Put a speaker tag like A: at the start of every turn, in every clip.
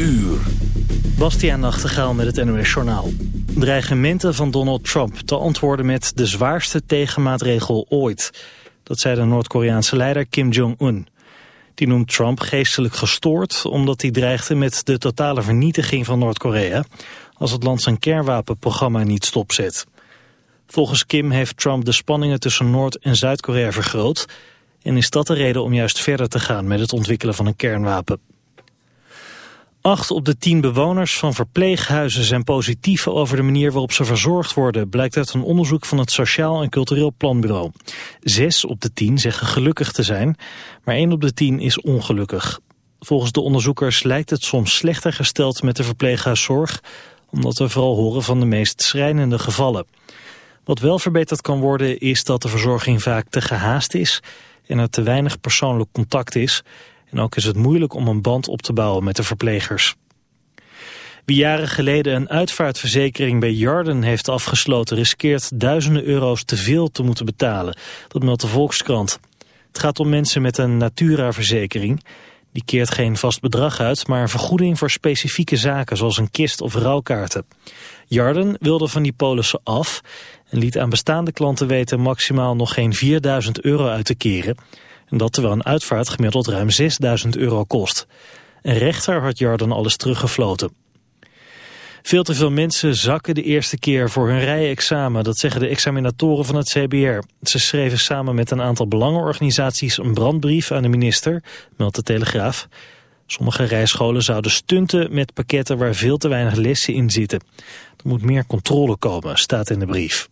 A: uur.
B: Bastiaan Nachtegaal met het NOS Journaal. Dreigementen van Donald Trump te antwoorden met de zwaarste tegenmaatregel ooit. Dat zei de Noord-Koreaanse leider Kim Jong-un. Die noemt Trump geestelijk gestoord omdat hij dreigde met de totale vernietiging van Noord-Korea... als het land zijn kernwapenprogramma niet stopzet. Volgens Kim heeft Trump de spanningen tussen Noord- en Zuid-Korea vergroot... en is dat de reden om juist verder te gaan met het ontwikkelen van een kernwapen. Acht op de tien bewoners van verpleeghuizen zijn positief over de manier waarop ze verzorgd worden, blijkt uit een onderzoek van het Sociaal en Cultureel Planbureau. Zes op de tien zeggen gelukkig te zijn, maar één op de tien is ongelukkig. Volgens de onderzoekers lijkt het soms slechter gesteld met de verpleeghuiszorg, omdat we vooral horen van de meest schrijnende gevallen. Wat wel verbeterd kan worden is dat de verzorging vaak te gehaast is en er te weinig persoonlijk contact is. En ook is het moeilijk om een band op te bouwen met de verplegers. Wie jaren geleden een uitvaartverzekering bij Jarden heeft afgesloten... riskeert duizenden euro's te veel te moeten betalen. Dat meldt de Volkskrant. Het gaat om mensen met een Natura-verzekering. Die keert geen vast bedrag uit, maar een vergoeding voor specifieke zaken... zoals een kist of rouwkaarten. Jarden wilde van die polissen af... en liet aan bestaande klanten weten maximaal nog geen 4000 euro uit te keren... En dat terwijl een uitvaart gemiddeld ruim 6000 euro kost. Een rechter had Jarden alles teruggefloten. Veel te veel mensen zakken de eerste keer voor hun rijexamen. Dat zeggen de examinatoren van het CBR. Ze schreven samen met een aantal belangenorganisaties een brandbrief aan de minister, meldt de Telegraaf. Sommige rijscholen zouden stunten met pakketten waar veel te weinig lessen in zitten. Er moet meer controle komen, staat in de brief.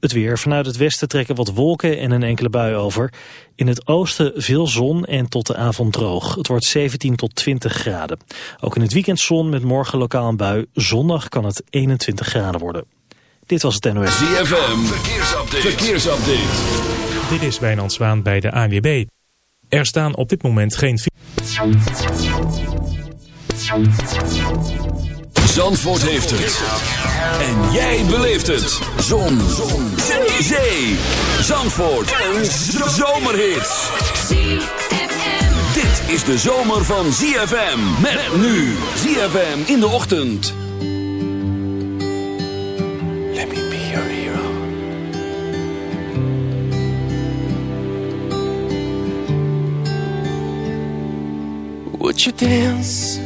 B: Het weer. Vanuit het westen trekken wat wolken en een enkele bui over. In het oosten veel zon en tot de avond droog. Het wordt 17 tot 20 graden. Ook in het weekend zon met morgen lokaal een bui. Zondag kan het 21 graden worden. Dit was het NOS.
A: ZFM. Verkeersupdate. Verkeersupdate.
C: Dit is Wijnand Zwaan bij de ANWB. Er staan op dit moment geen...
A: Zandvoort heeft het. En jij beleeft het. Zon. Zon. Zee. Zandvoort. Een zomerhit. Dit is de zomer van ZFM. Met nu. ZFM in de ochtend.
D: Let me be your hero. Would you dance?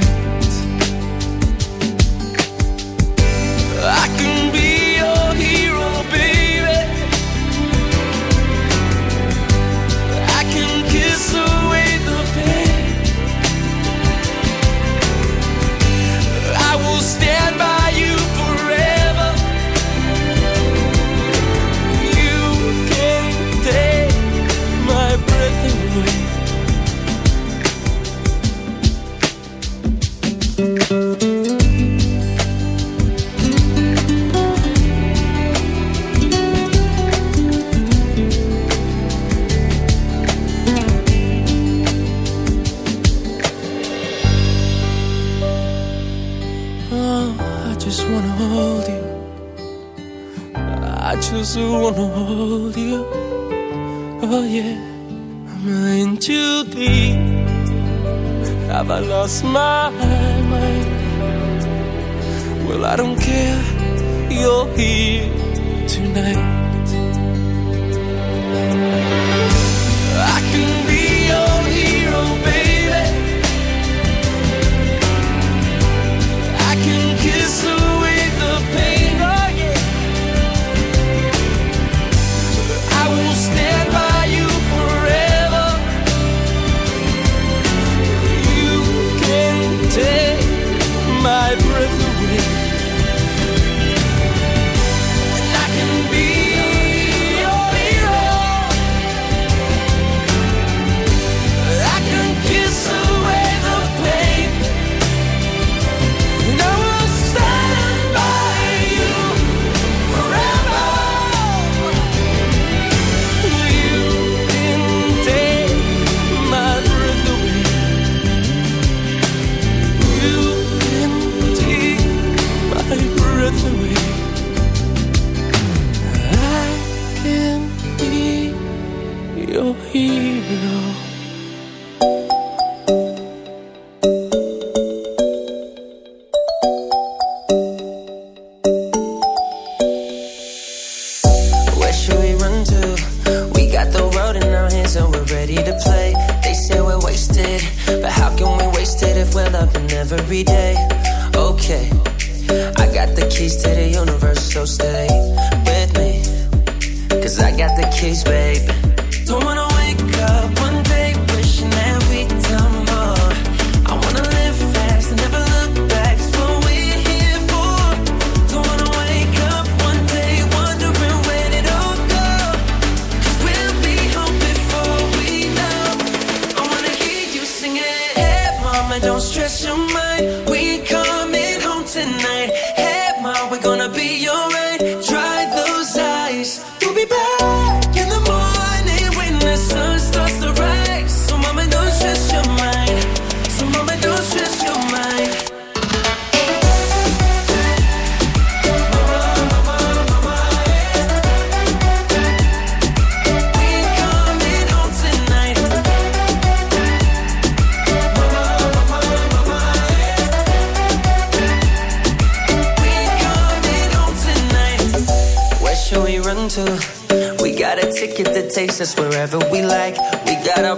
E: just wanna hold you. Oh yeah, I'm in too deep? Have I lost my mind? Well, I don't care. You're here tonight.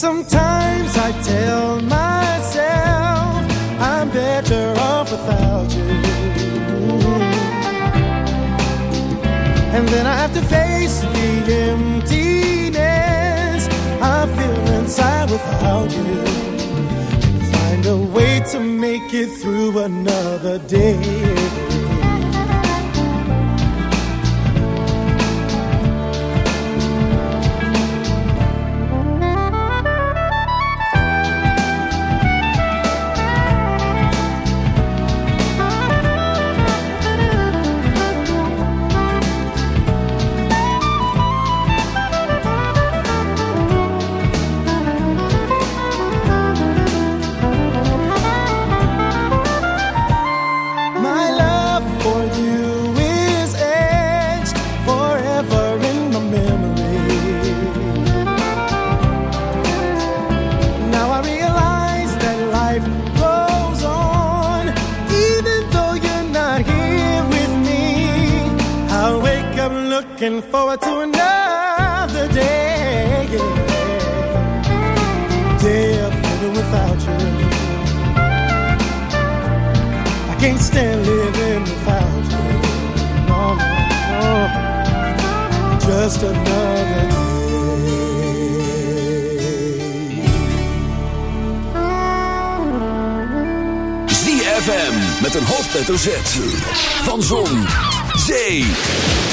F: Sometimes I tell myself I'm better off without you. And then I have to face the emptiness I feel inside without you. And find a way to make it through another day. looking forward to another day. Day of living without you. I can't stand living without you. No, no, no. Just another day.
G: FM met een hoofdletter Z van Zon, Zee,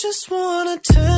H: just
D: wanna tell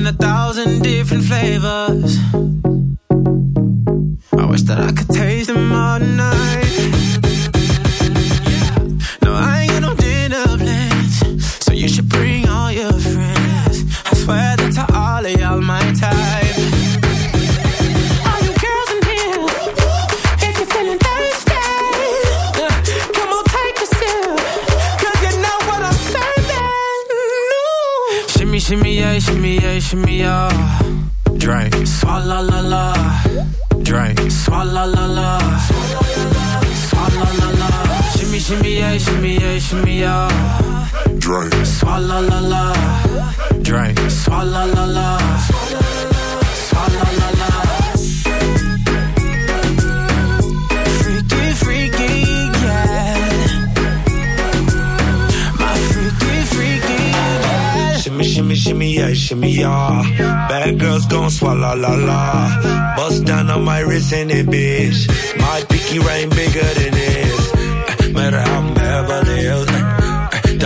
I: in a
E: thousand different flavors. I wish that I could taste them all tonight. shimmy, yeah, shimmy, yeah. Drink. Swalla la la. Drink. Swalla la la. Swalla la la. Freaky, freaky, yeah. My freaky, freaky, yeah.
J: Shimmy, shimmy, shimmy, yeah, shimmy, yeah. Bad girls gon' swalla la la. Bust down on my wrist and it, bitch. My pinky ring bigger than this.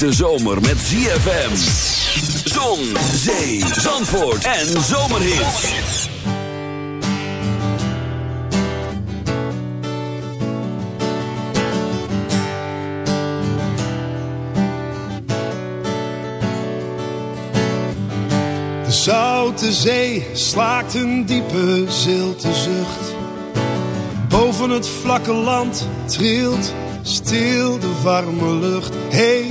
D: Hete zomer met ZFM. Zon, zee, zandvoort en zomerhits.
H: De zoute zee slaakt een diepe zilte zucht. Boven het vlakke land trilt stil de warme lucht. Hey,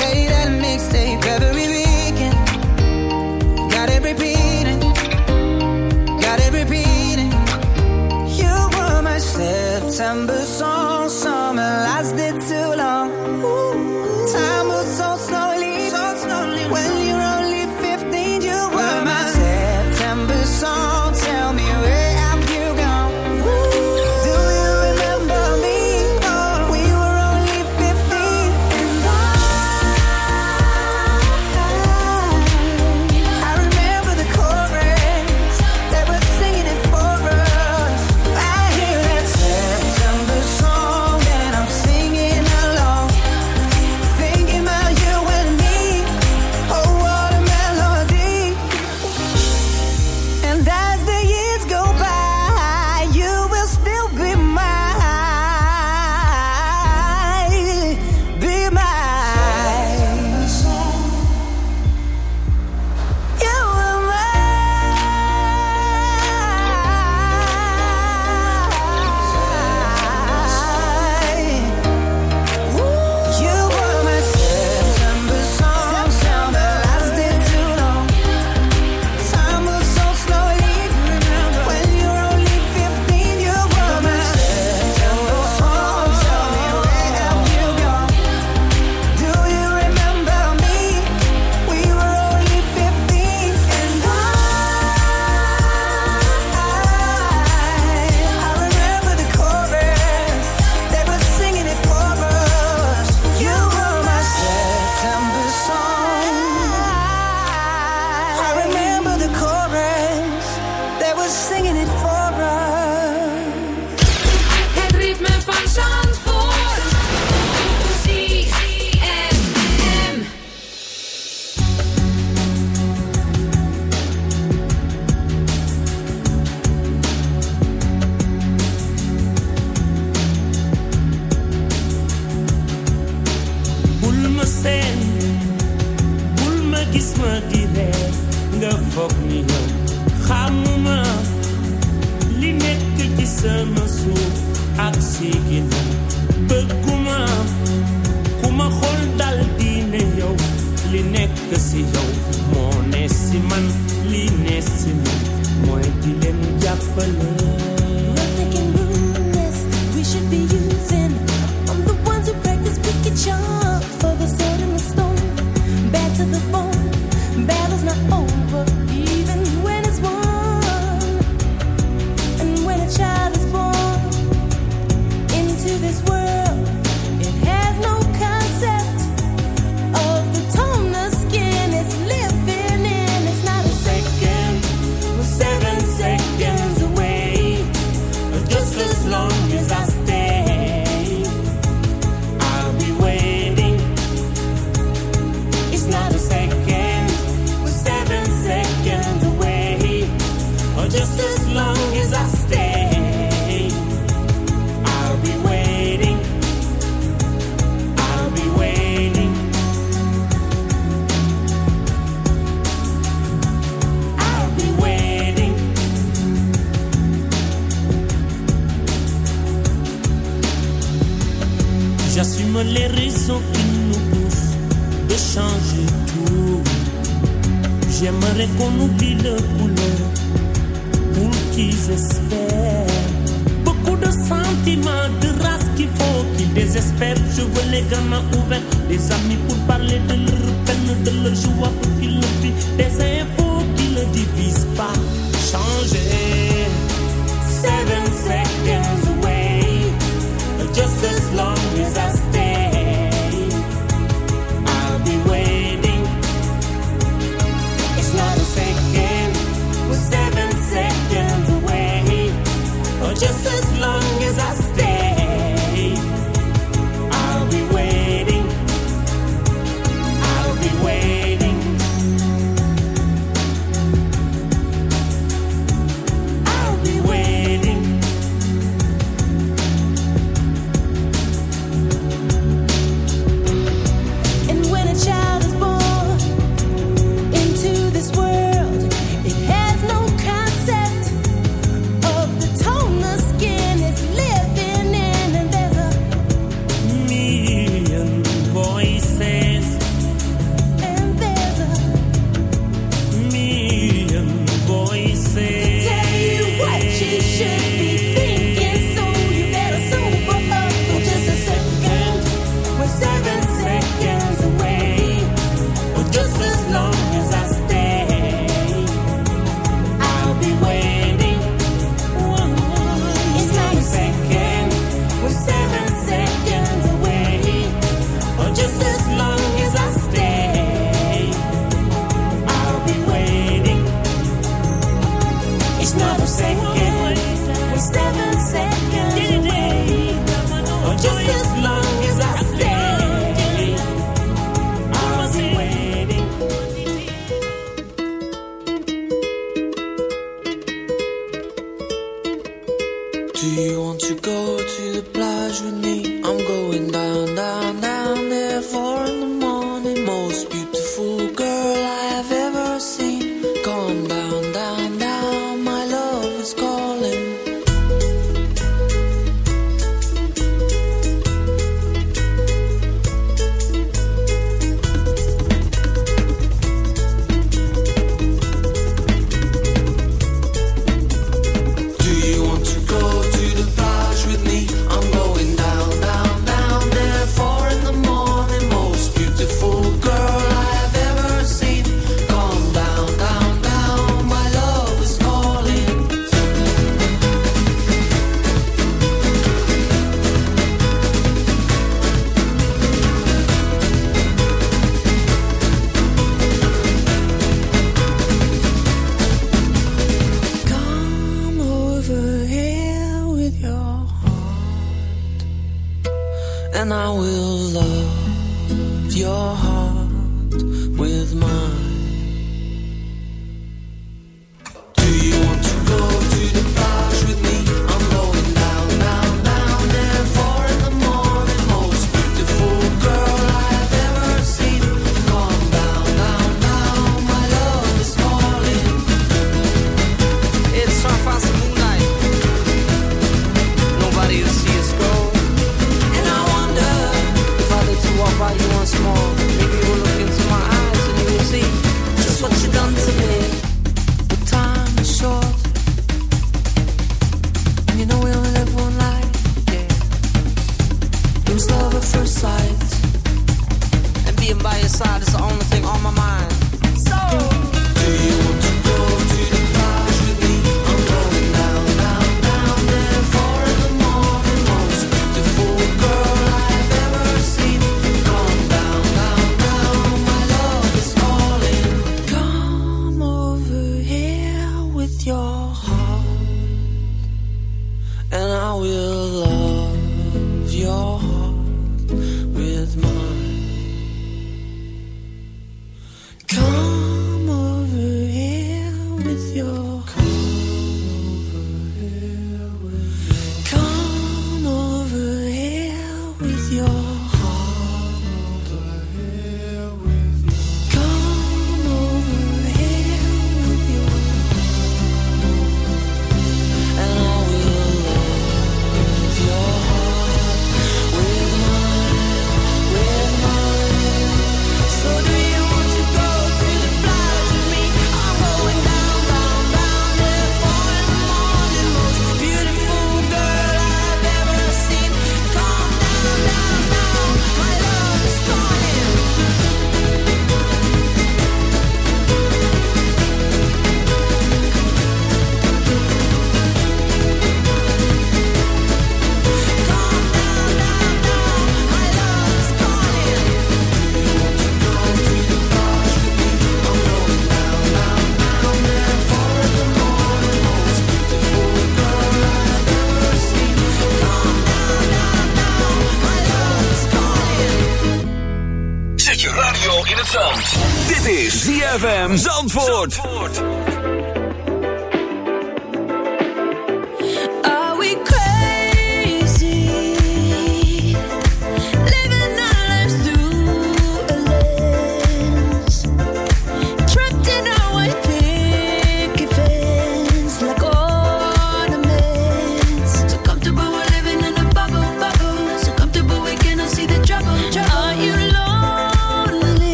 K: remember
L: yow moo ne si man lii ne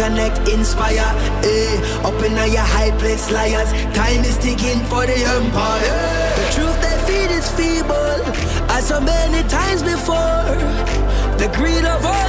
J: connect, inspire. Eh, up in your high place, liars. Time is ticking for the empire. Eh. The truth they feed is feeble, as so many times before. The greed of
M: all